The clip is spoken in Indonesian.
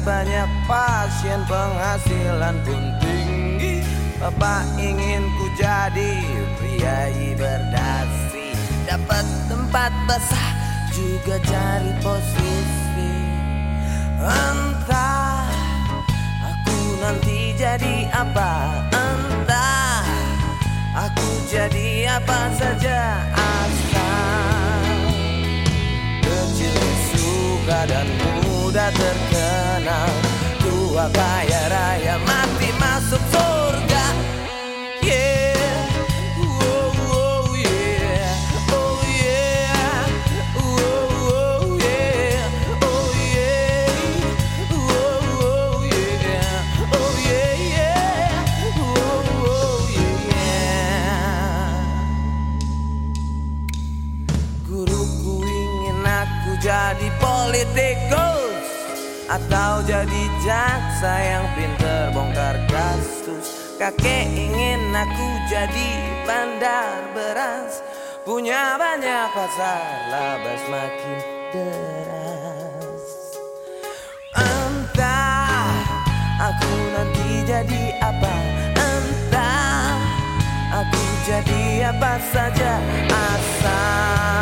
banyak pasien penghasilan pun tinggi. Bapak ingin ku jadi priai berdasi. Dapat tempat basah juga cari posisi. Entah aku nanti jadi apa Entah aku jadi apa saja asal. Kecil suka dan mudah terkenal Tua kaya raya mati masuk surga. Yeah. Oh, oh, yeah. Oh, yeah. Oh, oh, yeah. Oh, yeah. Oh, oh, yeah. Oh, yeah, yeah. Oh, oh, yeah. Guruku ingin aku jadi politikus Atau jadi jaksa yang pinter bongkar kasus. Kakek ingin aku jadi bandar beras. Punya banyak pasar laba semakin deras. Entah aku nanti jadi apa. Entah aku jadi apa saja asal